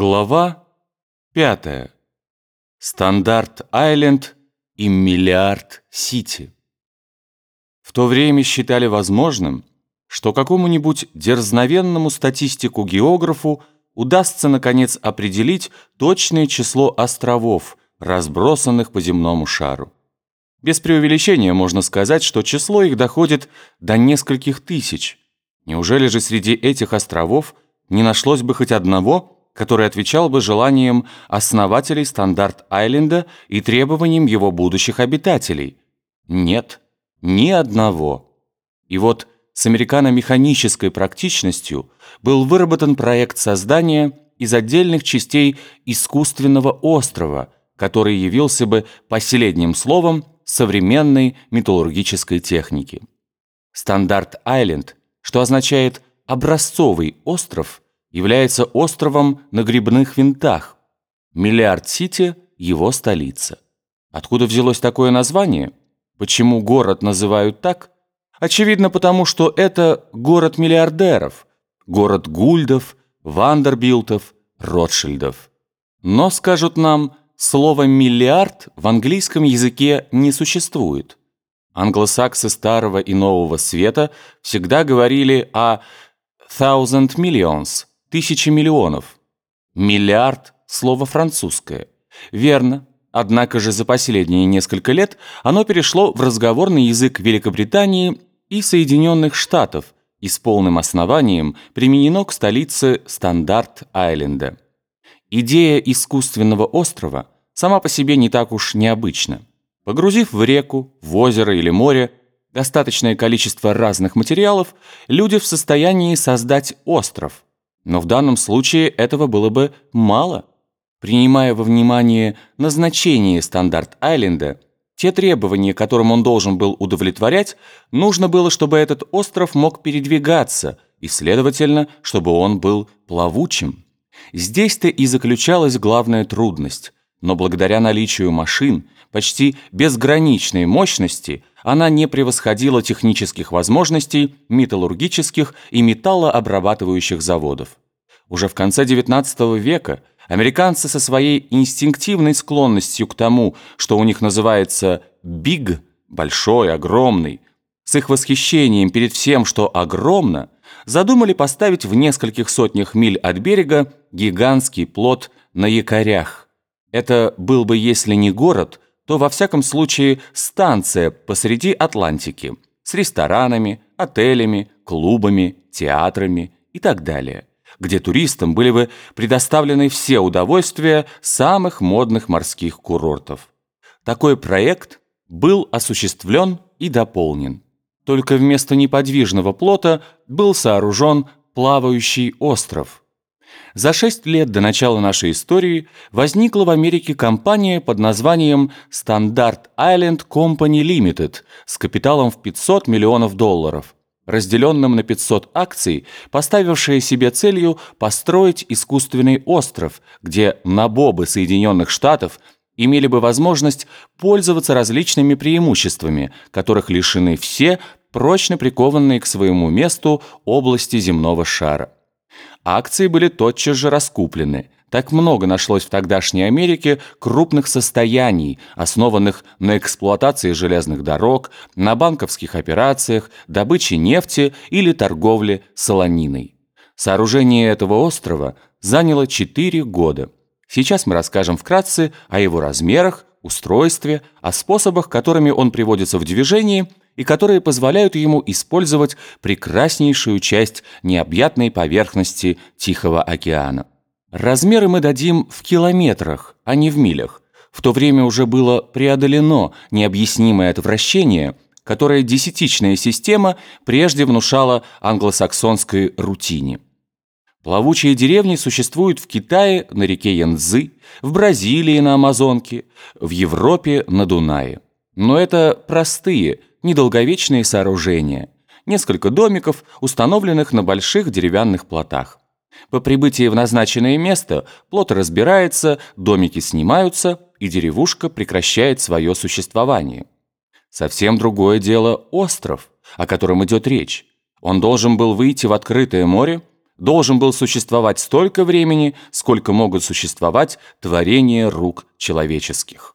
Глава 5. Стандарт-Айленд и Миллиард-Сити. В то время считали возможным, что какому-нибудь дерзновенному статистику-географу удастся наконец определить точное число островов, разбросанных по земному шару. Без преувеличения можно сказать, что число их доходит до нескольких тысяч. Неужели же среди этих островов не нашлось бы хоть одного – который отвечал бы желаниям основателей Стандарт-Айленда и требованиям его будущих обитателей. Нет, ни одного. И вот с американо-механической практичностью был выработан проект создания из отдельных частей искусственного острова, который явился бы последним словом современной металлургической техники. Стандарт-Айленд, что означает «образцовый остров», является островом на гребных винтах. Миллиард-Сити – его столица. Откуда взялось такое название? Почему город называют так? Очевидно, потому что это город миллиардеров, город Гульдов, Вандербилтов, Ротшильдов. Но, скажут нам, слово «миллиард» в английском языке не существует. Англосаксы Старого и Нового Света всегда говорили о «thousand millions», тысячи миллионов. Миллиард – слово французское. Верно. Однако же за последние несколько лет оно перешло в разговорный язык Великобритании и Соединенных Штатов и с полным основанием применено к столице Стандарт-Айленда. Идея искусственного острова сама по себе не так уж необычна. Погрузив в реку, в озеро или море достаточное количество разных материалов, люди в состоянии создать остров – но в данном случае этого было бы мало. Принимая во внимание назначение стандарт-айленда, те требования, которым он должен был удовлетворять, нужно было, чтобы этот остров мог передвигаться, и, следовательно, чтобы он был плавучим. Здесь-то и заключалась главная трудность. Но благодаря наличию машин, почти безграничной мощности, она не превосходила технических возможностей металлургических и металлообрабатывающих заводов. Уже в конце XIX века американцы со своей инстинктивной склонностью к тому, что у них называется «биг» – большой, огромный, с их восхищением перед всем, что огромно, задумали поставить в нескольких сотнях миль от берега гигантский плот на якорях. Это был бы, если не город – то во всяком случае станция посреди Атлантики с ресторанами, отелями, клубами, театрами и так далее, где туристам были бы предоставлены все удовольствия самых модных морских курортов. Такой проект был осуществлен и дополнен. Только вместо неподвижного плота был сооружен плавающий остров – за шесть лет до начала нашей истории возникла в Америке компания под названием Standard Island Company Limited с капиталом в 500 миллионов долларов, разделенным на 500 акций, поставившая себе целью построить искусственный остров, где набобы Соединенных Штатов имели бы возможность пользоваться различными преимуществами, которых лишены все, прочно прикованные к своему месту области земного шара. Акции были тотчас же раскуплены. Так много нашлось в тогдашней Америке крупных состояний, основанных на эксплуатации железных дорог, на банковских операциях, добыче нефти или торговле солониной. Сооружение этого острова заняло 4 года. Сейчас мы расскажем вкратце о его размерах, устройстве, о способах, которыми он приводится в движение – и которые позволяют ему использовать прекраснейшую часть необъятной поверхности Тихого океана. Размеры мы дадим в километрах, а не в милях. В то время уже было преодолено необъяснимое отвращение, которое десятичная система прежде внушала англосаксонской рутине. Плавучие деревни существуют в Китае на реке Янцзы, в Бразилии на Амазонке, в Европе на Дунае. Но это простые, недолговечные сооружения, несколько домиков, установленных на больших деревянных плотах. По прибытии в назначенное место плот разбирается, домики снимаются, и деревушка прекращает свое существование. Совсем другое дело остров, о котором идет речь. Он должен был выйти в открытое море, должен был существовать столько времени, сколько могут существовать творения рук человеческих.